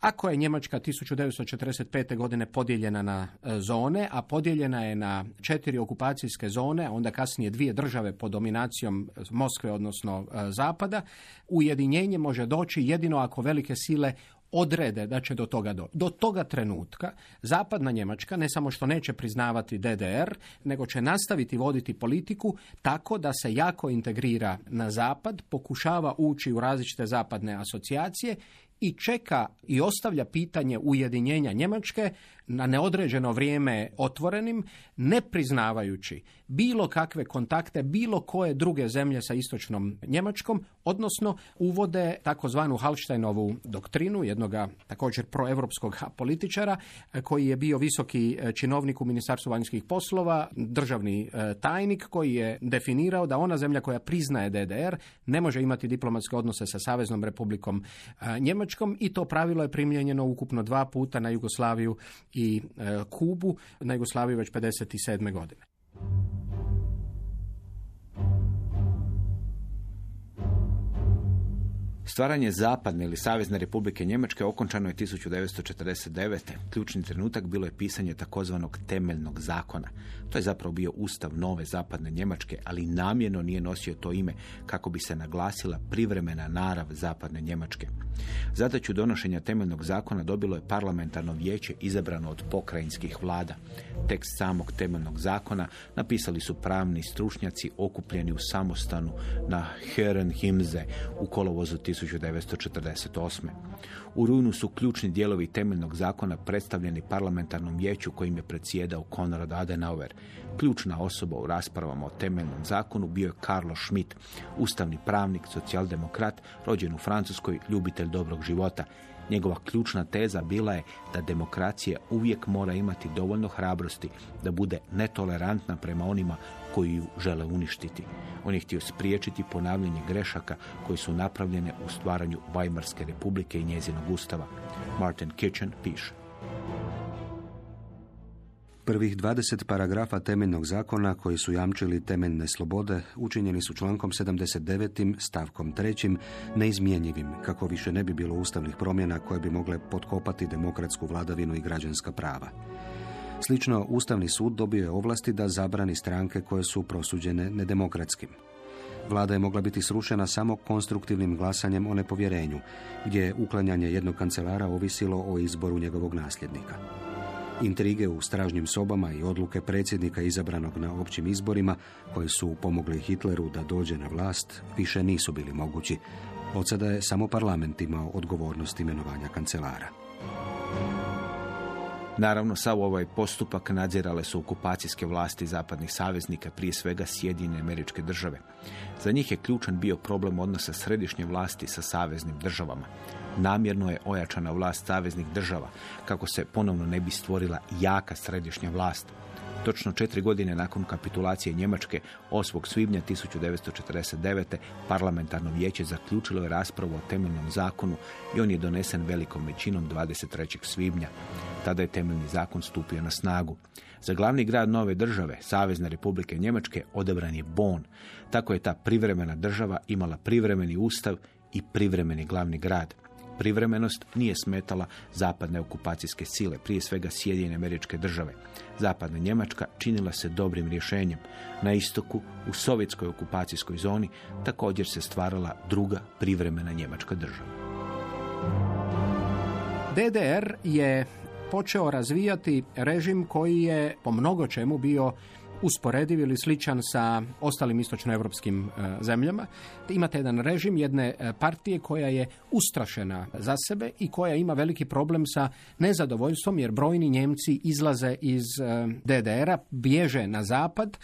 ako je Njemačka 1945. godine podijeljena na e, zone, a podijeljena je na četiri okupacijske zone, onda kasnije dvije države pod dominacijom Moskve, odnosno e, Zapada, ujedinjenje može doći jedino ako velike sile odrede da će do toga do. Do toga trenutka zapadna Njemačka ne samo što neće priznavati DDR, nego će nastaviti voditi politiku tako da se jako integrira na zapad, pokušava ući u različite zapadne asocijacije i čeka i ostavlja pitanje ujedinjenja Njemačke na neodređeno vrijeme otvorenim, ne priznavajući bilo kakve kontakte, bilo koje druge zemlje sa istočnom Njemačkom, odnosno uvode takozvanu Halštajnovu doktrinu, jednoga također proevropskog političara, koji je bio visoki e, činovnik u Ministarstvu vanjskih poslova, državni e, tajnik, koji je definirao da ona zemlja koja priznaje DDR ne može imati diplomatske odnose sa Saveznom republikom e, Njemačkom i to pravilo je primljenjeno ukupno dva puta na Jugoslaviju i e, Kubu na Jugoslaviju već 57. godine. Stvaranje Zapadne ili Savezne republike Njemačke okončano je 1949. Ključni trenutak bilo je pisanje takozvanog temeljnog zakona. To je zapravo bio ustav nove Zapadne Njemačke, ali namjerno nije nosio to ime kako bi se naglasila privremena narav Zapadne Njemačke. Zadaću donošenja temeljnog zakona dobilo je parlamentarno vijeće izabrano od pokrajinskih vlada. Tekst samog temeljnog zakona napisali su pravni stručnjaci okupljeni u samostanu na Herrenhimze u kolovozu 1948. U rujnu su ključni dijelovi temeljnog zakona predstavljeni parlamentarnom vijeću kojim je predsjedao Konrad Adenauer. Ključna osoba u raspravama o temeljnom zakonu bio je Karlo Schmidt, ustavni pravnik, socijaldemokrat, rođen u Francuskoj, ljubitelj dobrog života. Njegova ključna teza bila je da demokracija uvijek mora imati dovoljno hrabrosti da bude netolerantna prema onima koji ju žele uništiti. On je htio spriječiti ponavljanje grešaka koje su napravljene u stvaranju Weimarske republike i njezinog ustava. Martin Kitchen piše. Prvih 20 paragrafa temeljnog zakona koji su jamčili temeljne slobode učinjeni su člankom 79. stavkom 3. neizmjenjivim, kako više ne bi bilo ustavnih promjena koje bi mogle potkopati demokratsku vladavinu i građanska prava. Slično, Ustavni sud dobio je ovlasti da zabrani stranke koje su prosuđene nedemokratskim. Vlada je mogla biti srušena samo konstruktivnim glasanjem o nepovjerenju, gdje je uklanjanje jednog kancelara ovisilo o izboru njegovog nasljednika. Intrige u stražnjim sobama i odluke predsjednika izabranog na općim izborima, koji su pomogli Hitleru da dođe na vlast, više nisu bili mogući. Od sada je samo parlament imao odgovornost imenovanja kancelara. Naravno, sav ovaj postupak nadzirale su okupacijske vlasti zapadnih saveznika, prije svega Sjedinjene američke države. Za njih je ključan bio problem odnosa središnje vlasti sa saveznim državama. Namjerno je ojačana vlast saveznih država, kako se ponovno ne bi stvorila jaka središnja vlast. Točno četiri godine nakon kapitulacije Njemačke, 8. svibnja 1949. parlamentarno vijeće zaključilo je raspravu o temeljnom zakonu i on je donesen velikom većinom 23. svibnja. Tada je temeljni zakon stupio na snagu. Za glavni grad nove države, Savezne republike Njemačke, odabran je Bonn. Tako je ta privremena država imala privremeni ustav i privremeni glavni grad. Privremenost nije smetala zapadne okupacijske sile, prije svega Sjedinjene američke države. Zapadna Njemačka činila se dobrim rješenjem. Na istoku, u sovjetskoj okupacijskoj zoni, također se stvarala druga privremena njemačka država. DDR je počeo razvijati režim koji je po mnogo čemu bio usporediv ili sličan sa ostalim istočnoevropskim e, zemljama. Imate jedan režim jedne e, partije koja je ustrašena za sebe i koja ima veliki problem sa nezadovoljstvom jer brojni Njemci izlaze iz e, DDR-a, bježe na zapad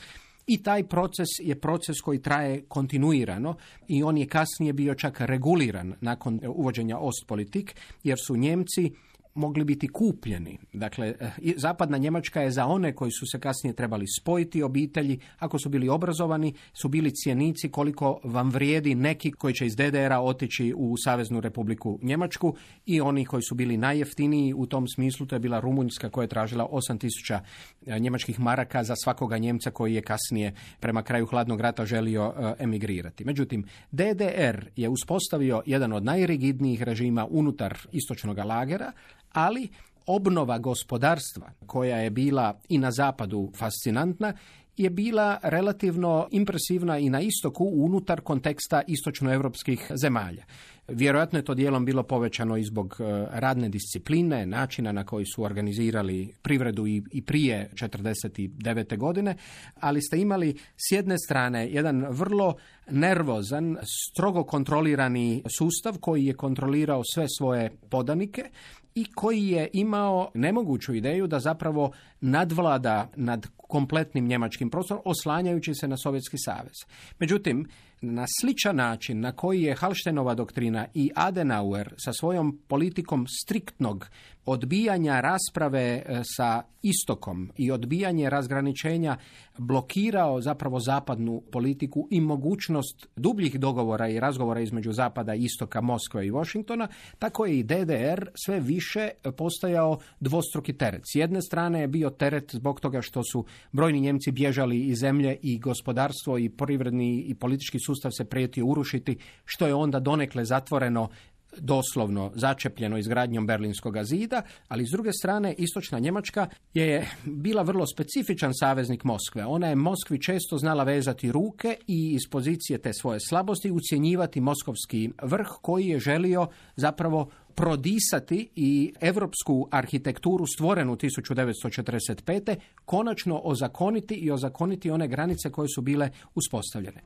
i taj proces je proces koji traje kontinuirano i on je kasnije bio čak reguliran nakon uvođenja Ostpolitik jer su Njemci mogli biti kupljeni. Dakle, eh, zapadna Njemačka je za one koji su se kasnije trebali spojiti obitelji, ako su bili obrazovani, su bili cijenici koliko vam vrijedi neki koji će iz DDR-a otići u Saveznu republiku Njemačku i oni koji su bili najjeftiniji u tom smislu, to je bila Rumunjska koja je tražila 8000 eh, njemačkih maraka za svakoga Njemca koji je kasnije prema kraju hladnog rata želio eh, emigrirati. Međutim, DDR je uspostavio jedan od najrigidnijih režima unutar istočnog lagera, ali obnova gospodarstva koja je bila i na zapadu fascinantna je bila relativno impresivna i na istoku unutar konteksta istočnoevropskih zemalja. Vjerojatno je to dijelom bilo povećano i zbog e, radne discipline, načina na koji su organizirali privredu i, i prije 49. godine, ali ste imali s jedne strane jedan vrlo nervozan, strogo kontrolirani sustav koji je kontrolirao sve svoje podanike i koji je imao nemoguću ideju da zapravo nadvlada nad kompletnim njemačkim prostorom oslanjajući se na Sovjetski savez. Međutim, na sličan način na koji je Halštenova doktrina i Adenauer sa svojom politikom striktnog odbijanja rasprave e, sa istokom i odbijanje razgraničenja blokirao zapravo zapadnu politiku i mogućnost dubljih dogovora i razgovora između zapada, istoka, Moskve i Washingtona, tako je i DDR sve više postajao dvostruki teret. S jedne strane je bio teret zbog toga što su brojni Njemci bježali iz zemlje i gospodarstvo i privredni i politički sustav se prijetio urušiti, što je onda donekle zatvoreno doslovno začepljeno izgradnjom Berlinskog zida, ali s druge strane istočna Njemačka je bila vrlo specifičan saveznik Moskve. Ona je Moskvi često znala vezati ruke i iz pozicije te svoje slabosti ucjenjivati moskovski vrh koji je želio zapravo prodisati i europsku arhitekturu stvorenu 1945. konačno ozakoniti i ozakoniti one granice koje su bile uspostavljene.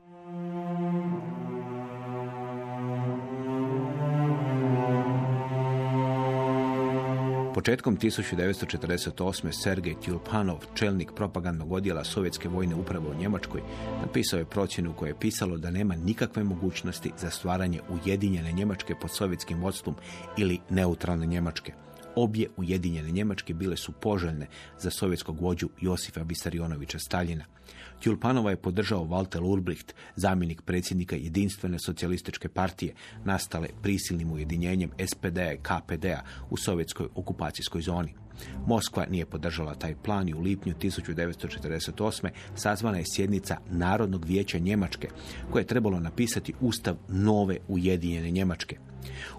Početkom 1948. Sergej Tjulpanov, čelnik propagandnog odjela Sovjetske vojne uprave u Njemačkoj, napisao je procjenu koja je pisalo da nema nikakve mogućnosti za stvaranje ujedinjene Njemačke pod sovjetskim vodstvom ili neutralne Njemačke. Obje ujedinjene Njemačke bile su poželjne za sovjetskog vođu Josifa Bisarionovića Staljina. Tjulpanova je podržao Walter Ulbricht, zamjenik predsjednika Jedinstvene socijalističke partije, nastale prisilnim ujedinjenjem SPD-a i KPD-a u sovjetskoj okupacijskoj zoni. Moskva nije podržala taj plan i u lipnju 1948. sazvana je sjednica Narodnog vijeća Njemačke, koje je trebalo napisati ustav nove ujedinjene Njemačke.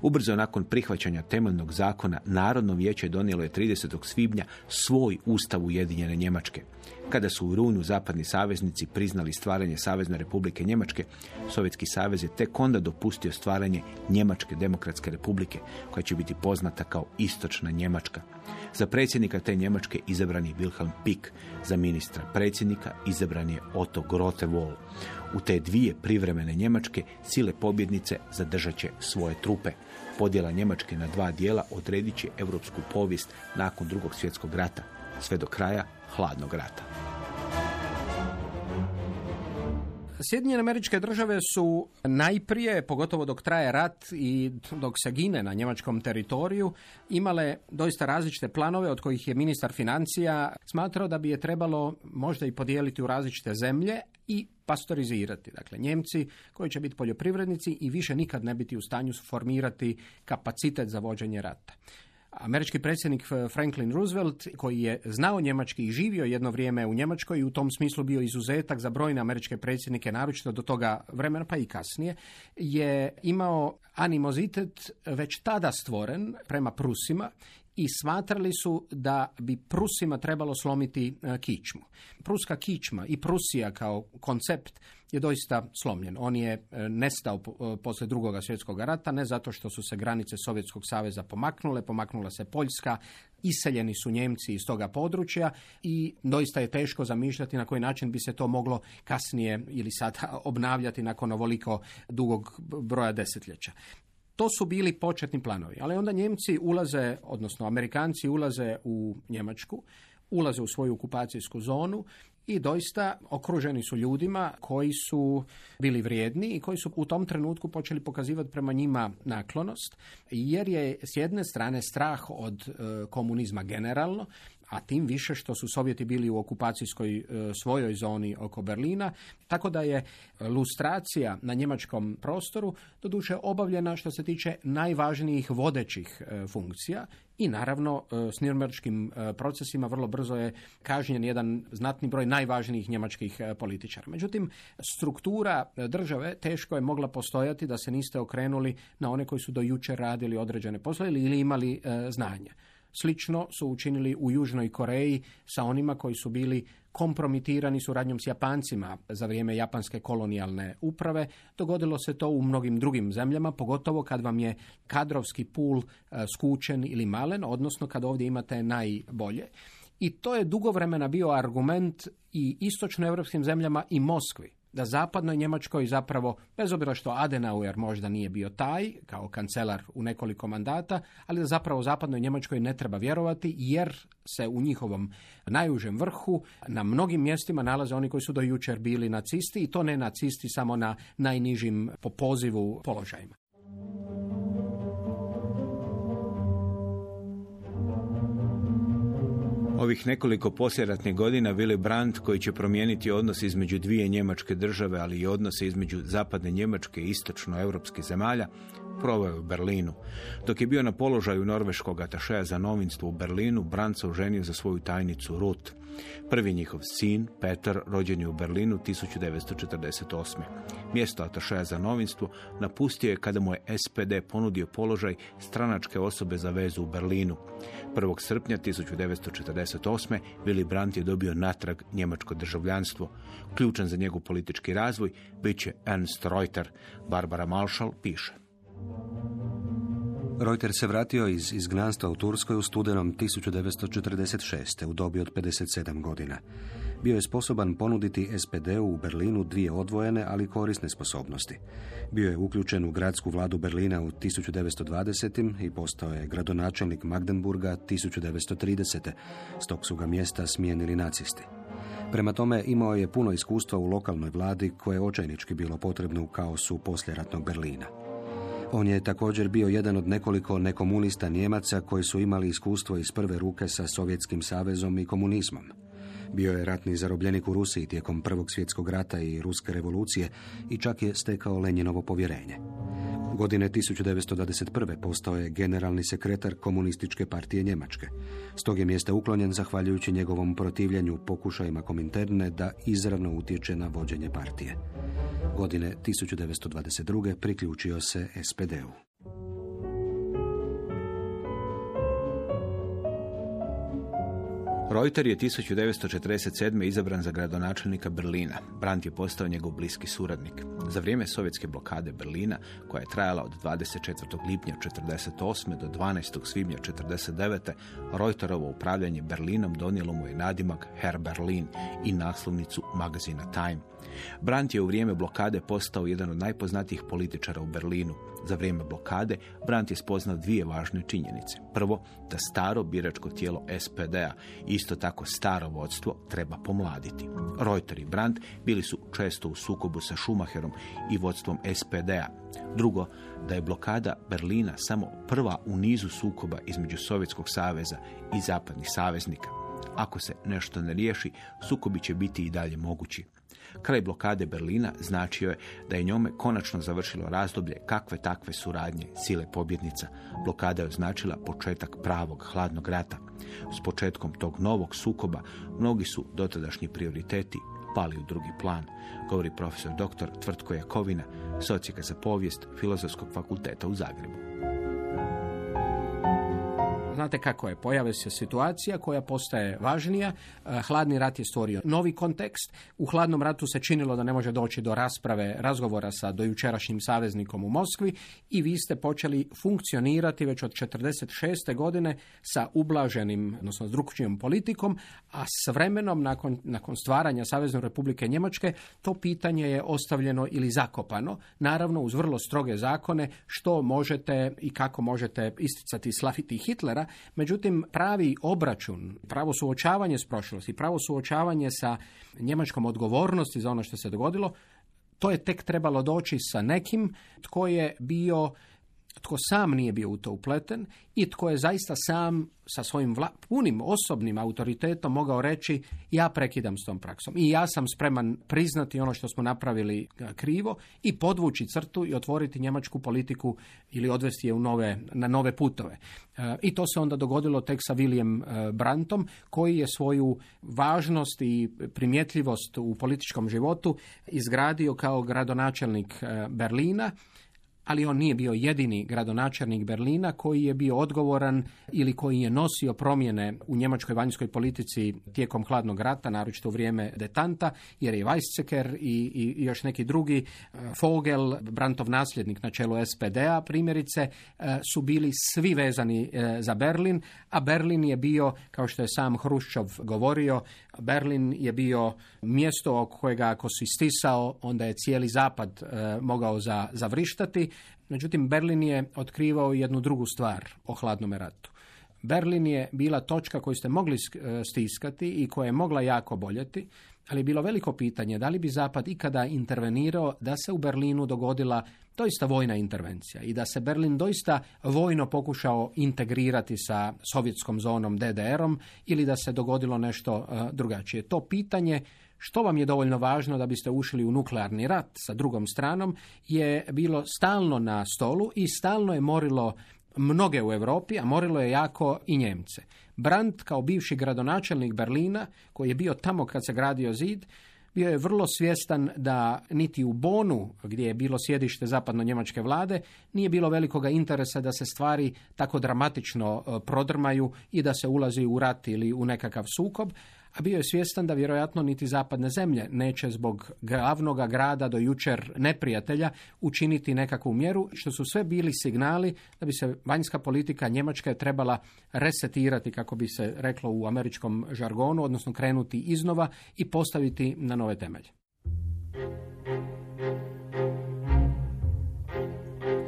Ubrzo nakon prihvaćanja temeljnog zakona, Narodno vijeće donijelo je 30. svibnja svoj ustav Ujedinjene Njemačke. Kada su u rujnu zapadni saveznici priznali stvaranje Savezne republike Njemačke, Sovjetski savez je tek onda dopustio stvaranje Njemačke demokratske republike, koja će biti poznata kao Istočna Njemačka. Za predsjednika te Njemačke izabran je Wilhelm Pik, za ministra predsjednika izabran je Otto Grote Wohl. U te dvije privremene Njemačke sile pobjednice zadržat će svoje trupe. Podjela Njemačke na dva dijela odredit će europsku povijest nakon drugog svjetskog rata, sve do kraja hladnog rata. Sjedinjene američke države su najprije, pogotovo dok traje rat i dok se gine na njemačkom teritoriju, imale doista različite planove od kojih je ministar financija smatrao da bi je trebalo možda i podijeliti u različite zemlje i pastorizirati. Dakle, Njemci koji će biti poljoprivrednici i više nikad ne biti u stanju formirati kapacitet za vođenje rata. Američki predsjednik Franklin Roosevelt, koji je znao njemački i živio jedno vrijeme u Njemačkoj i u tom smislu bio izuzetak za brojne američke predsjednike, naročito do toga vremena, pa i kasnije, je imao animozitet već tada stvoren prema Prusima i smatrali su da bi Prusima trebalo slomiti e, kičmu. Pruska kičma i Prusija kao koncept je doista slomljen. On je e, nestao e, poslije drugog svjetskog rata, ne zato što su se granice Sovjetskog saveza pomaknule, pomaknula se Poljska, iseljeni su Njemci iz toga područja i doista je teško zamišljati na koji način bi se to moglo kasnije ili sada obnavljati nakon ovoliko dugog broja desetljeća. To su bili početni planovi, ali onda Njemci ulaze, odnosno Amerikanci ulaze u Njemačku, ulaze u svoju okupacijsku zonu i doista okruženi su ljudima koji su bili vrijedni i koji su u tom trenutku počeli pokazivati prema njima naklonost, jer je s jedne strane strah od e, komunizma generalno, a tim više što su Sovjeti bili u okupacijskoj e, svojoj zoni oko Berlina, tako da je lustracija na njemačkom prostoru doduše obavljena što se tiče najvažnijih vodećih e, funkcija i naravno e, s nirmerčkim procesima vrlo brzo je kažnjen jedan znatni broj najvažnijih njemačkih političara. Međutim, struktura države teško je mogla postojati da se niste okrenuli na one koji su do jučer radili određene poslove ili imali znanje. Slično su učinili u Južnoj Koreji sa onima koji su bili kompromitirani suradnjom s Japancima za vrijeme japanske kolonijalne uprave. Dogodilo se to u mnogim drugim zemljama, pogotovo kad vam je kadrovski pul e, skučen ili malen, odnosno kad ovdje imate najbolje. I to je dugo vremena bio argument i istočnoevropskim zemljama i Moskvi da zapadnoj Njemačkoj zapravo, bez obzira što Adenauer možda nije bio taj, kao kancelar u nekoliko mandata, ali da zapravo zapadnoj Njemačkoj ne treba vjerovati jer se u njihovom najužem vrhu na mnogim mjestima nalaze oni koji su do jučer bili nacisti i to ne nacisti samo na najnižim po pozivu položajima. Ovih nekoliko posljeratnih godina Willy Brandt, koji će promijeniti odnos između dvije njemačke države, ali i odnose između zapadne Njemačke i istočno-europskih zemalja, proveo u Berlinu. Dok je bio na položaju norveškog atašeja za novinstvo u Berlinu, Brandt se oženio za svoju tajnicu Ruth. Prvi njihov sin, Petar, rođen je u Berlinu 1948. Mjesto atašeja za novinstvo napustio je kada mu je SPD ponudio položaj stranačke osobe za vezu u Berlinu. 1. srpnja 1948. Willy Brandt je dobio natrag njemačko državljanstvo. Ključan za njegov politički razvoj bit će Ernst Reuter. Barbara Marshall piše. Reuter se vratio iz izgnanstva u Turskoj u studenom 1946. u dobi od 57 godina. Bio je sposoban ponuditi SPD-u u Berlinu dvije odvojene, ali korisne sposobnosti. Bio je uključen u gradsku vladu Berlina u 1920. i postao je gradonačelnik Magdenburga 1930. Stok su ga mjesta smijenili nacisti. Prema tome imao je puno iskustva u lokalnoj vladi koje je očajnički bilo potrebno u kaosu posljeratnog Berlina. On je također bio jedan od nekoliko nekomunista Njemaca koji su imali iskustvo iz prve ruke sa Sovjetskim savezom i komunizmom. Bio je ratni zarobljenik u Rusiji tijekom Prvog svjetskog rata i Ruske revolucije i čak je stekao Lenjinovo povjerenje. Godine 1921. postao je generalni sekretar komunističke partije Njemačke. Stog je mjesta uklonjen zahvaljujući njegovom protivljenju pokušajima Kominterne da izravno utječe na vođenje partije. Godine 1922. priključio se SPD-u. Reuter je 1947. izabran za gradonačelnika Berlina. Brandt je postao njegov bliski suradnik. Za vrijeme sovjetske blokade Berlina, koja je trajala od 24. lipnja 1948. do 12. svibnja 1949. Reuterovo upravljanje Berlinom donijelo mu je nadimak Herr Berlin i naslovnicu magazina Time. Brandt je u vrijeme blokade postao jedan od najpoznatijih političara u Berlinu. Za vrijeme blokade Brandt je spoznao dvije važne činjenice. Prvo, da staro biračko tijelo SPD-a isto tako staro vodstvo treba pomladiti. Reuter i Brandt bili su često u sukobu sa Schumacherom i vodstvom SPD-a. Drugo, da je blokada Berlina samo prva u nizu sukoba između Sovjetskog saveza i zapadnih saveznika. Ako se nešto ne riješi, sukobi će biti i dalje mogući. Kraj blokade Berlina značio je da je njome konačno završilo razdoblje kakve takve suradnje sile pobjednica. Blokada je označila početak pravog hladnog rata. S početkom tog novog sukoba mnogi su dotadašnji prioriteti pali u drugi plan, govori profesor dr. Tvrtko Jakovina, socijaka za povijest Filozofskog fakulteta u Zagrebu. Znate kako je, pojave se situacija koja postaje važnija. E, Hladni rat je stvorio novi kontekst. U hladnom ratu se činilo da ne može doći do rasprave, razgovora sa dojučerašnjim saveznikom u Moskvi i vi ste počeli funkcionirati već od 46. godine sa ublaženim, odnosno s drugčijom politikom, a s vremenom nakon, nakon stvaranja Savezne republike Njemačke to pitanje je ostavljeno ili zakopano, naravno uz vrlo stroge zakone što možete i kako možete isticati i slaviti Hitlera, međutim pravi obračun, pravo suočavanje s prošlosti, pravo suočavanje sa njemačkom odgovornosti za ono što se dogodilo, to je tek trebalo doći sa nekim tko je bio tko sam nije bio u to upleten i tko je zaista sam sa svojim vla, punim osobnim autoritetom mogao reći ja prekidam s tom praksom i ja sam spreman priznati ono što smo napravili e, krivo i podvući crtu i otvoriti njemačku politiku ili odvesti je u nove, na nove putove. E, I to se onda dogodilo tek sa William e, Brantom koji je svoju važnost i primjetljivost u političkom životu izgradio kao gradonačelnik Berlina ali on nije bio jedini gradonačelnik Berlina koji je bio odgovoran ili koji je nosio promjene u njemačkoj vanjskoj politici tijekom hladnog rata, naročito u vrijeme detanta, jer je Weizsäcker i, i još neki drugi, Vogel, Brantov nasljednik na čelu SPD-a primjerice, e, su bili svi vezani e, za Berlin, a Berlin je bio, kao što je sam Hruščov govorio, Berlin je bio mjesto oko kojega ako si stisao, onda je cijeli zapad e, mogao za, zavrištati. Međutim, Berlin je otkrivao jednu drugu stvar o hladnom ratu. Berlin je bila točka koju ste mogli e, stiskati i koja je mogla jako boljeti, ali je bilo veliko pitanje da li bi Zapad ikada intervenirao da se u Berlinu dogodila doista vojna intervencija i da se Berlin doista vojno pokušao integrirati sa sovjetskom zonom DDR-om ili da se dogodilo nešto e, drugačije. To pitanje što vam je dovoljno važno da biste ušli u nuklearni rat sa drugom stranom je bilo stalno na stolu i stalno je morilo mnoge u Europi, a morilo je jako i Njemce. Brandt kao bivši gradonačelnik Berlina, koji je bio tamo kad se gradio zid, bio je vrlo svjestan da niti u Bonu, gdje je bilo sjedište zapadno-njemačke vlade, nije bilo velikoga interesa da se stvari tako dramatično e, prodrmaju i da se ulazi u rat ili u nekakav sukob, bio je svjestan da vjerojatno niti zapadne zemlje neće zbog glavnoga grada do jučer neprijatelja učiniti nekakvu mjeru, što su sve bili signali da bi se vanjska politika Njemačke trebala resetirati, kako bi se reklo u američkom žargonu, odnosno krenuti iznova i postaviti na nove temelje.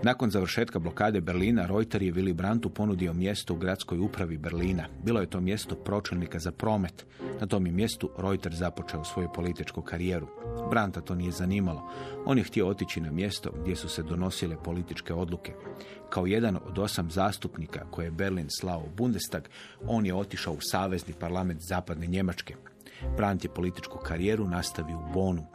Nakon završetka blokade Berlina, Reuter je Willy Brandtu ponudio mjesto u gradskoj upravi Berlina. Bilo je to mjesto pročelnika za promet. Na tom je mjestu Reuter započeo svoju političku karijeru. Branta to nije zanimalo. On je htio otići na mjesto gdje su se donosile političke odluke. Kao jedan od osam zastupnika koje je Berlin slao u Bundestag, on je otišao u Savezni parlament Zapadne Njemačke. Brandt je političku karijeru nastavio u Bonu.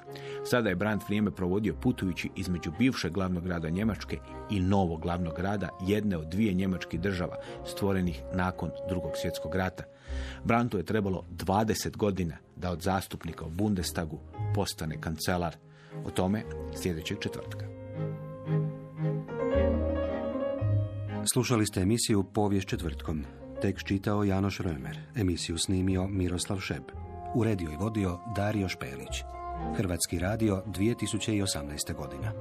Sada je Brandt vrijeme provodio putujući između bivšeg glavnog grada Njemačke i novog glavnog grada jedne od dvije njemačkih država stvorenih nakon drugog svjetskog rata. Brandtu je trebalo 20 godina da od zastupnika u Bundestagu postane kancelar. O tome sljedećeg četvrtka. Slušali ste emisiju Povijest četvrtkom. Tekst čitao Janoš Römer, emisiju snimio Miroslav Šeb. Uredio i vodio Dario Špelić. Hrvatski radio 2018. godina.